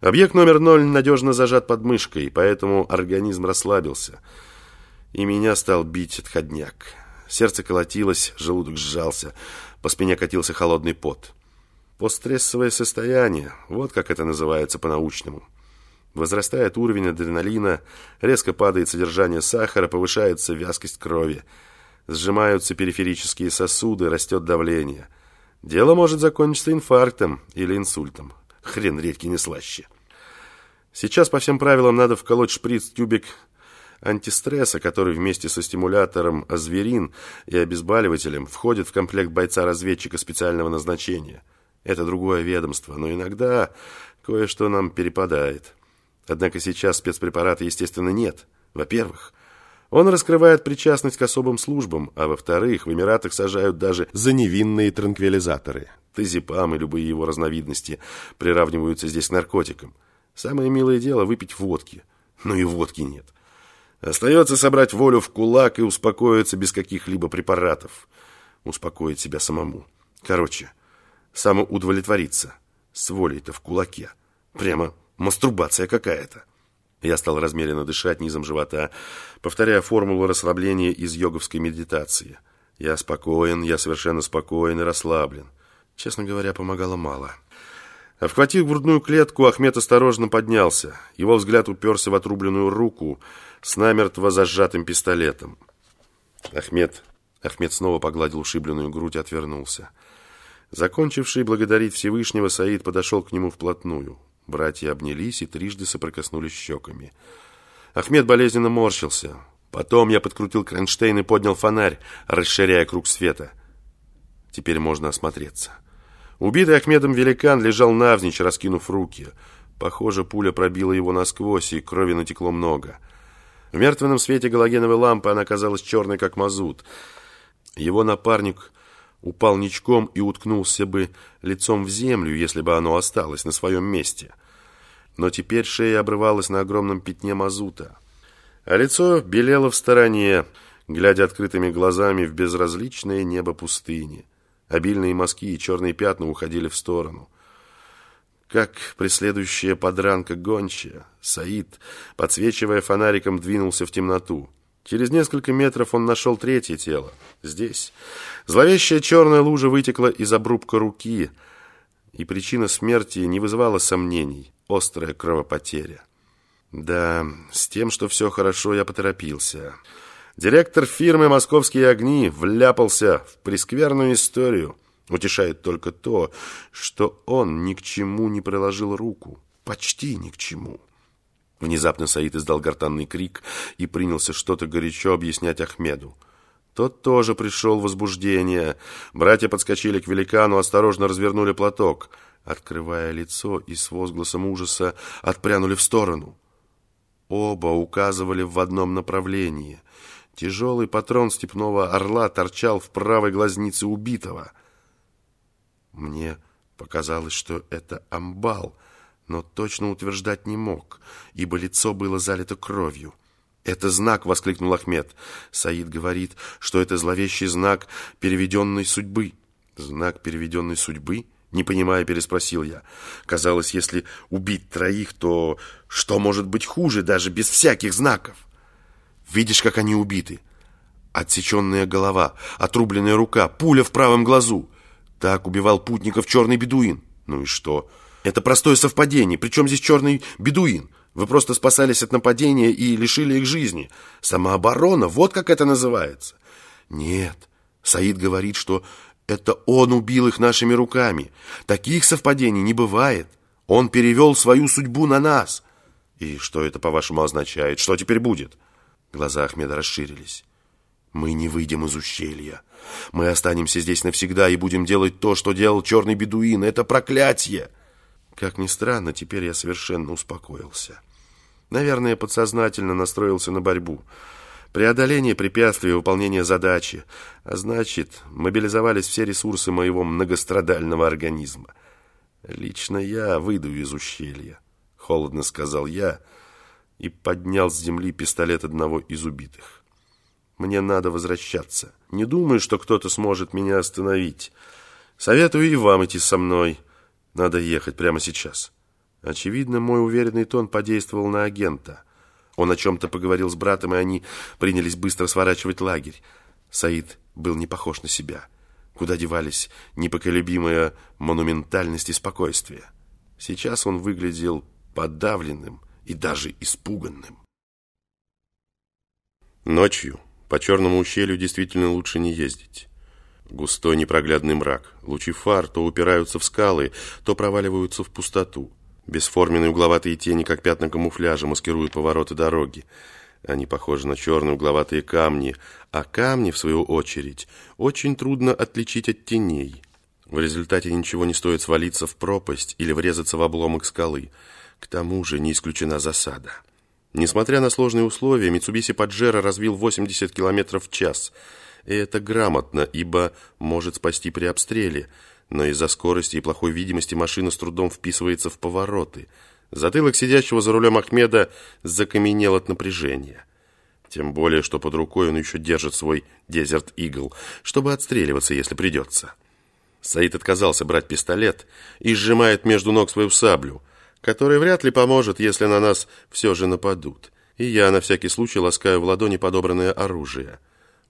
Объект номер ноль надежно зажат под мышкой, поэтому организм расслабился. И меня стал бить отходняк. Сердце колотилось, желудок сжался, по спине катился холодный пот. Постстрессовое состояние, вот как это называется по-научному. Возрастает уровень адреналина, резко падает содержание сахара, повышается вязкость крови. Сжимаются периферические сосуды, растет давление. Дело может закончиться инфарктом или инсультом. Хрен редкий не слаще. Сейчас по всем правилам надо вколоть шприц-тюбик антистресса, который вместе со стимулятором азверин и обезболивателем входит в комплект бойца-разведчика специального назначения. Это другое ведомство, но иногда кое-что нам перепадает. Однако сейчас спецпрепарата, естественно, нет. Во-первых, он раскрывает причастность к особым службам, а во-вторых, в Эмиратах сажают даже за невинные транквилизаторы. Тазепам и любые его разновидности приравниваются здесь к наркотикам. Самое милое дело выпить водки. Но и водки нет. Остается собрать волю в кулак и успокоиться без каких-либо препаратов. Успокоить себя самому. Короче, самоудовлетвориться. С волей-то в кулаке. Прямо мастурбация какая-то. Я стал размеренно дышать низом живота, повторяя формулу расслабления из йоговской медитации. Я спокоен, я совершенно спокоен и расслаблен. Честно говоря, помогало мало. Обхватив грудную клетку, Ахмед осторожно поднялся. Его взгляд уперся в отрубленную руку с намертво зажатым пистолетом. Ахмед... Ахмед снова погладил ушибленную грудь и отвернулся. Закончивший благодарить Всевышнего, Саид подошел к нему вплотную. Братья обнялись и трижды соприкоснулись щеками. Ахмед болезненно морщился. Потом я подкрутил кронштейн и поднял фонарь, расширяя круг света. Теперь можно осмотреться. Убитый Ахмедом великан лежал навзничь, раскинув руки. Похоже, пуля пробила его насквозь, и крови натекло много. В мертвенном свете галогеновой лампы она казалась черной, как мазут. Его напарник упал ничком и уткнулся бы лицом в землю, если бы оно осталось на своем месте. Но теперь шея обрывалась на огромном пятне мазута. А лицо белело в стороне, глядя открытыми глазами в безразличное небо пустыни. Обильные мазки и черные пятна уходили в сторону. Как преследующая подранка гончая, Саид, подсвечивая фонариком, двинулся в темноту. Через несколько метров он нашел третье тело. Здесь. Зловещая черная лужа вытекла из обрубка руки, и причина смерти не вызывала сомнений. Острая кровопотеря. Да, с тем, что все хорошо, я поторопился. Директор фирмы «Московские огни» вляпался в прескверную историю. Утешает только то, что он ни к чему не приложил руку. Почти ни к чему. Внезапно Саид издал гортанный крик и принялся что-то горячо объяснять Ахмеду. Тот тоже пришел в возбуждение. Братья подскочили к великану, осторожно развернули платок. Открывая лицо и с возгласом ужаса отпрянули в сторону. Оба указывали в одном направлении. Тяжелый патрон степного орла торчал в правой глазнице убитого. Мне показалось, что это амбал — но точно утверждать не мог, ибо лицо было залито кровью. «Это знак!» — воскликнул Ахмед. Саид говорит, что это зловещий знак переведенной судьбы. «Знак переведенной судьбы?» Не понимая, переспросил я. Казалось, если убить троих, то что может быть хуже, даже без всяких знаков? Видишь, как они убиты? Отсеченная голова, отрубленная рука, пуля в правом глазу. Так убивал путников черный бедуин. Ну и что? Это простое совпадение. Причем здесь черный бедуин? Вы просто спасались от нападения и лишили их жизни. Самооборона, вот как это называется. Нет, Саид говорит, что это он убил их нашими руками. Таких совпадений не бывает. Он перевел свою судьбу на нас. И что это, по-вашему, означает? Что теперь будет? Глаза Ахмеда расширились. Мы не выйдем из ущелья. Мы останемся здесь навсегда и будем делать то, что делал черный бедуин. Это проклятие. Как ни странно, теперь я совершенно успокоился. Наверное, подсознательно настроился на борьбу. Преодоление препятствий, выполнение задачи. А значит, мобилизовались все ресурсы моего многострадального организма. Лично я выйду из ущелья, холодно сказал я и поднял с земли пистолет одного из убитых. Мне надо возвращаться. Не думаю, что кто-то сможет меня остановить. Советую и вам идти со мной. Надо ехать прямо сейчас. Очевидно, мой уверенный тон подействовал на агента. Он о чем-то поговорил с братом, и они принялись быстро сворачивать лагерь. Саид был не похож на себя. Куда девались непоколебимая монументальность и спокойствие. Сейчас он выглядел подавленным и даже испуганным. Ночью по черному ущелью действительно лучше не ездить. Густой непроглядный мрак. Лучи фар то упираются в скалы, то проваливаются в пустоту. Бесформенные угловатые тени, как пятна камуфляжа, маскируют повороты дороги. Они похожи на черные угловатые камни, а камни, в свою очередь, очень трудно отличить от теней. В результате ничего не стоит свалиться в пропасть или врезаться в обломок скалы. К тому же не исключена засада. Несмотря на сложные условия, Митсубиси Паджеро развил 80 км в час. И это грамотно, ибо может спасти при обстреле. Но из-за скорости и плохой видимости машина с трудом вписывается в повороты. Затылок сидящего за рулем Ахмеда закаменел от напряжения. Тем более, что под рукой он еще держит свой Desert Eagle, чтобы отстреливаться, если придется. Саид отказался брать пистолет и сжимает между ног свою саблю – который вряд ли поможет, если на нас все же нападут. И я на всякий случай ласкаю в ладони подобранное оружие.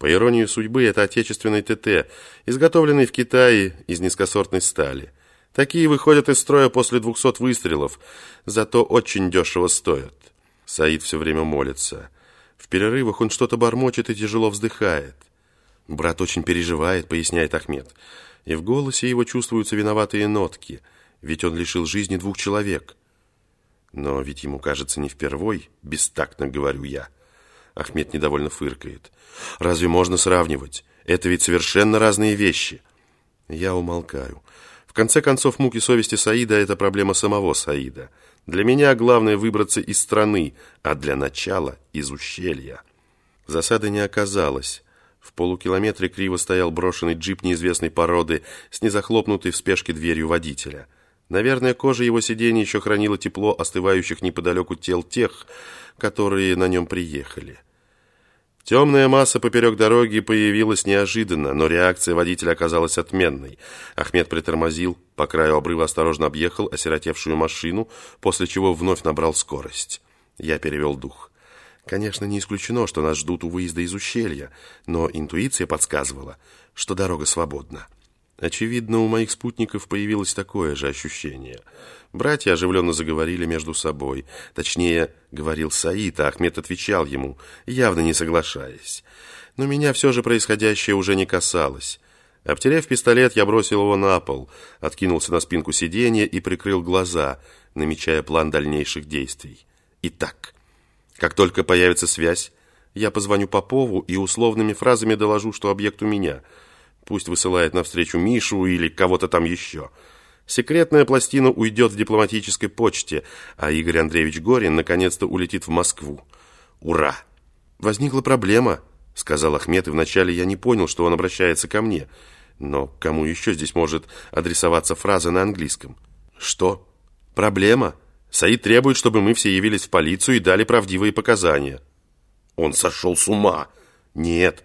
По иронии судьбы, это отечественный ТТ, изготовленный в Китае из низкосортной стали. Такие выходят из строя после двухсот выстрелов, зато очень дешево стоят. Саид все время молится. В перерывах он что-то бормочет и тяжело вздыхает. «Брат очень переживает», — поясняет Ахмед. И в голосе его чувствуются виноватые нотки, ведь он лишил жизни двух человек. Но ведь ему кажется не впервой, бестактно говорю я. Ахмед недовольно фыркает. Разве можно сравнивать? Это ведь совершенно разные вещи. Я умолкаю. В конце концов, муки совести Саида – это проблема самого Саида. Для меня главное выбраться из страны, а для начала – из ущелья. Засады не оказалось. В полукилометре криво стоял брошенный джип неизвестной породы с незахлопнутой в спешке дверью водителя – Наверное, кожа его сиденья еще хранила тепло остывающих неподалеку тел тех, которые на нем приехали. Темная масса поперек дороги появилась неожиданно, но реакция водителя оказалась отменной. Ахмед притормозил, по краю обрыва осторожно объехал осиротевшую машину, после чего вновь набрал скорость. Я перевел дух. Конечно, не исключено, что нас ждут у выезда из ущелья, но интуиция подсказывала, что дорога свободна. Очевидно, у моих спутников появилось такое же ощущение. Братья оживленно заговорили между собой. Точнее, говорил Саид, а Ахмед отвечал ему, явно не соглашаясь. Но меня все же происходящее уже не касалось. Обтерев пистолет, я бросил его на пол, откинулся на спинку сиденья и прикрыл глаза, намечая план дальнейших действий. Итак, как только появится связь, я позвоню Попову и условными фразами доложу, что объект у меня – Пусть высылает навстречу Мишу или кого-то там еще. Секретная пластина уйдет в дипломатической почте, а Игорь Андреевич Горин наконец-то улетит в Москву. Ура! Возникла проблема, сказал Ахмед, и вначале я не понял, что он обращается ко мне. Но кому еще здесь может адресоваться фраза на английском? Что? Проблема? Саид требует, чтобы мы все явились в полицию и дали правдивые показания. Он сошел с ума. Нет,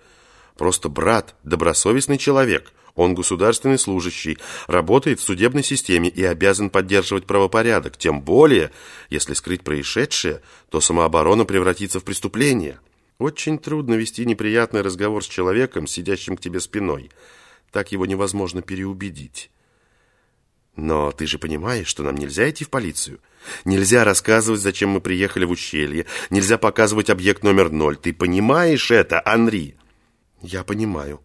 Просто брат – добросовестный человек. Он государственный служащий, работает в судебной системе и обязан поддерживать правопорядок. Тем более, если скрыть происшедшее, то самооборона превратится в преступление. Очень трудно вести неприятный разговор с человеком, сидящим к тебе спиной. Так его невозможно переубедить. Но ты же понимаешь, что нам нельзя идти в полицию. Нельзя рассказывать, зачем мы приехали в ущелье. Нельзя показывать объект номер ноль. Ты понимаешь это, Анри? Я понимаю.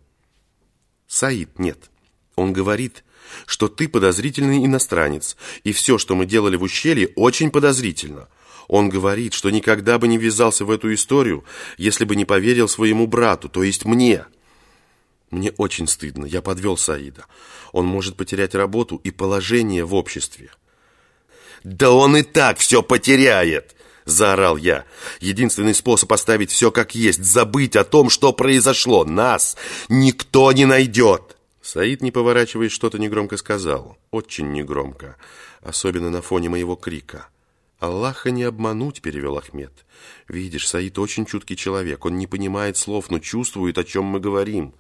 Саид нет. Он говорит, что ты подозрительный иностранец, и все, что мы делали в ущелье, очень подозрительно. Он говорит, что никогда бы не ввязался в эту историю, если бы не поверил своему брату, то есть мне. Мне очень стыдно, я подвел Саида. Он может потерять работу и положение в обществе. Да он и так все потеряет! – заорал я. «Единственный способ оставить все как есть, забыть о том, что произошло. Нас никто не найдет!» Саид, не поворачиваясь, что-то негромко сказал. Очень негромко, особенно на фоне моего крика. «Аллаха не обмануть», — перевел Ахмед. «Видишь, Саид очень чуткий человек. Он не понимает слов, но чувствует, о чем мы говорим».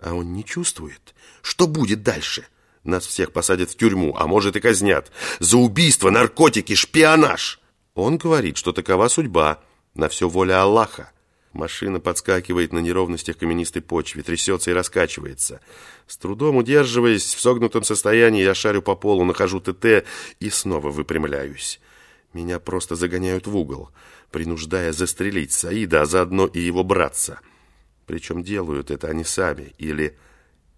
«А он не чувствует? Что будет дальше?» Нас всех посадят в тюрьму, а может и казнят. За убийство, наркотики, шпионаж. Он говорит, что такова судьба. На все воля Аллаха. Машина подскакивает на неровностях каменистой почве, трясется и раскачивается. С трудом удерживаясь в согнутом состоянии, я шарю по полу, нахожу ТТ и снова выпрямляюсь. Меня просто загоняют в угол, принуждая застрелить Саида, а заодно и его братца. Причем делают это они сами, или...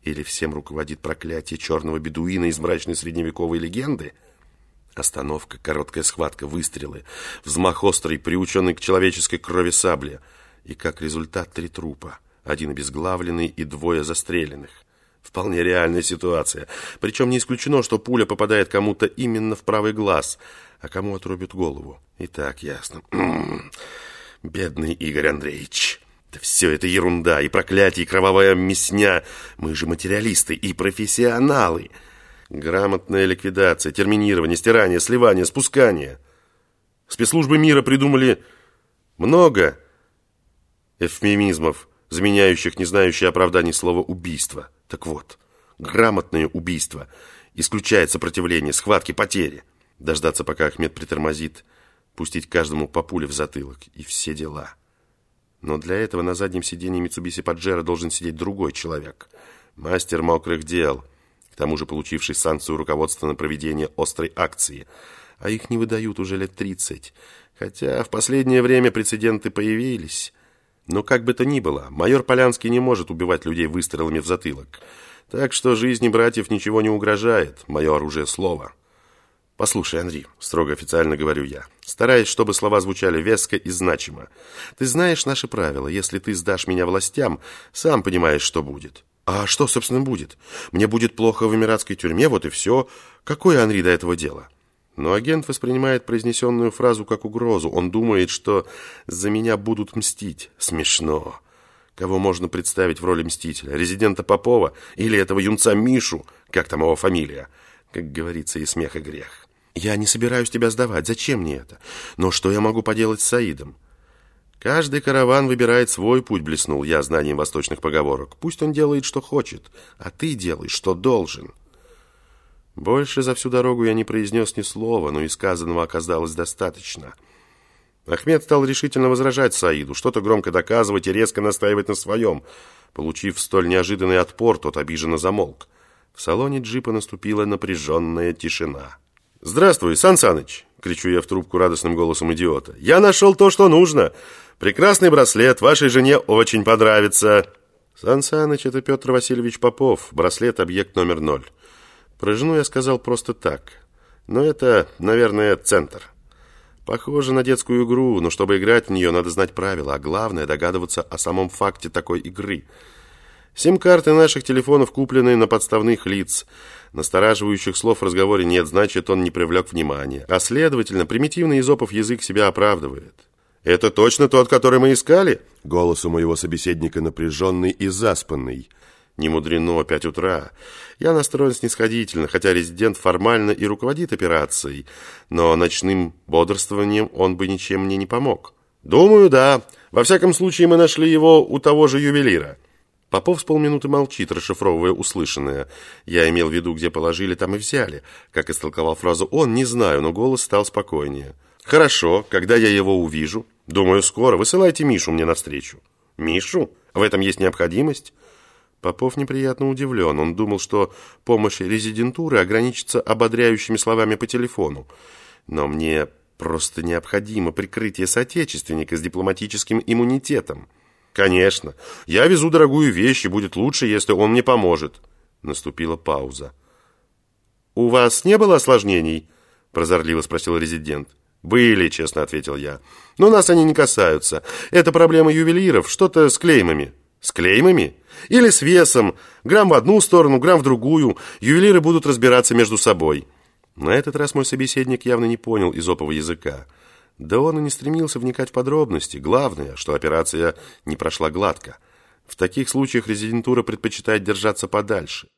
Или всем руководит проклятие черного бедуина из мрачной средневековой легенды? Остановка, короткая схватка, выстрелы, взмах острый, приученный к человеческой крови сабли — и как результат три трупа, один обезглавленный и двое застреленных. Вполне реальная ситуация. Причем не исключено, что пуля попадает кому-то именно в правый глаз, а кому отрубят голову. И так ясно. Бедный Игорь Андреевич. Да все это ерунда, и проклятие, и кровавая мясня. Мы же материалисты и профессионалы. Грамотная ликвидация, терминирование, стирание, сливание, спускание. Спецслужбы мира придумали много эвфемизмов, заменяющих не знающее оправданий слово «убийство». Так вот, грамотное убийство исключает сопротивление, схватки, потери. Дождаться, пока Ахмед притормозит, пустить каждому по пуле в затылок и все дела. Но для этого на заднем сиденье Митсубиси Паджеро должен сидеть другой человек. Мастер мокрых дел, к тому же получивший санкцию руководства на проведение острой акции. А их не выдают уже лет 30. Хотя в последнее время прецеденты появились. Но как бы то ни было, майор Полянский не может убивать людей выстрелами в затылок. Так что жизни братьев ничего не угрожает, мое оружие слово. «Послушай, Андрей», — строго официально говорю я, стараясь, чтобы слова звучали веско и значимо. «Ты знаешь наши правила. Если ты сдашь меня властям, сам понимаешь, что будет». «А что, собственно, будет? Мне будет плохо в эмиратской тюрьме, вот и все. Какое, Анри, до этого дело?» Но агент воспринимает произнесенную фразу как угрозу. Он думает, что за меня будут мстить. Смешно. Кого можно представить в роли мстителя? Резидента Попова или этого юнца Мишу? Как там его фамилия? Как говорится, и смех, и грех. Я не собираюсь тебя сдавать. Зачем мне это? Но что я могу поделать с Саидом? Каждый караван выбирает свой путь, блеснул я знанием восточных поговорок. Пусть он делает, что хочет, а ты делай, что должен. Больше за всю дорогу я не произнес ни слова, но и сказанного оказалось достаточно. Ахмед стал решительно возражать Саиду, что-то громко доказывать и резко настаивать на своем. Получив столь неожиданный отпор, тот обиженно замолк. В салоне джипа наступила напряженная тишина. «Здравствуй, Сан Саныч!» — кричу я в трубку радостным голосом идиота. «Я нашел то, что нужно! Прекрасный браслет, вашей жене очень понравится!» Сан Саныч — это Петр Васильевич Попов, браслет объект номер ноль. Про я сказал просто так. Но это, наверное, центр. Похоже на детскую игру, но чтобы играть в нее, надо знать правила, а главное догадываться о самом факте такой игры. Сим-карты наших телефонов куплены на подставных лиц. Настораживающих слов в разговоре нет, значит, он не привлек внимания. А следовательно, примитивный Изопов язык себя оправдывает. «Это точно тот, который мы искали?» Голос у моего собеседника напряженный и заспанный – не мудрено, пять утра. Я настроен снисходительно, хотя резидент формально и руководит операцией, но ночным бодрствованием он бы ничем мне не помог. Думаю, да. Во всяком случае, мы нашли его у того же ювелира. Попов с полминуты молчит, расшифровывая услышанное. Я имел в виду, где положили, там и взяли. Как истолковал фразу он, не знаю, но голос стал спокойнее. Хорошо, когда я его увижу? Думаю, скоро. Высылайте Мишу мне навстречу. Мишу? В этом есть необходимость? Попов неприятно удивлен. Он думал, что помощь резидентуры ограничится ободряющими словами по телефону. Но мне просто необходимо прикрытие соотечественника с дипломатическим иммунитетом. Конечно, я везу дорогую вещь, и будет лучше, если он мне поможет. Наступила пауза. «У вас не было осложнений?» – прозорливо спросил резидент. «Были», – честно ответил я. «Но нас они не касаются. Это проблема ювелиров, что-то с клеймами». С клеймами? Или с весом? Грамм в одну сторону, грамм в другую. Ювелиры будут разбираться между собой. На этот раз мой собеседник явно не понял изопового языка. Да он и не стремился вникать в подробности. Главное, что операция не прошла гладко. В таких случаях резидентура предпочитает держаться подальше.